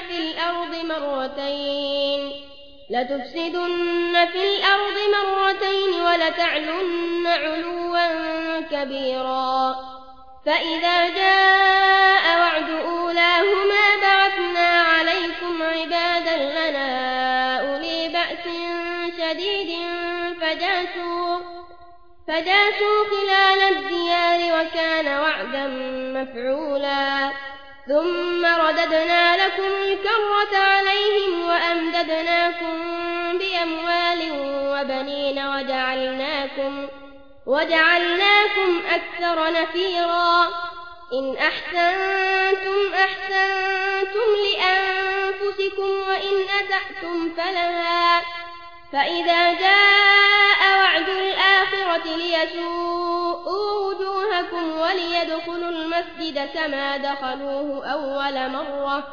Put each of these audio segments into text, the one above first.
في الأرض مرتين. لتفسدن في الأرض مرتين ولتعلن علوا كبيرا. فإذا جاء وعد أولاهما بعثنا عليكم عبادا لنا أولي بأس شديد فجاسوا, فجاسوا خلال الديار وكان وعدا مفعولا. ثم رددنا لكم الكرة عليهم وأمددناكم بأموال وبنين وجعلناكم, وجعلناكم أكثر نفيرا. إن أحسنتم أحسنتم لأنفسكم وإن أسأتم فلها. فإذا جاء وعد الآخرة ليسوءوا وجوهكم وليدخلوا المسجد كما دخلوه أول مرة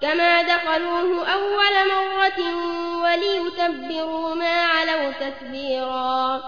كما دخلوه أول مرة وليتبروا ما علوا تتبيرا.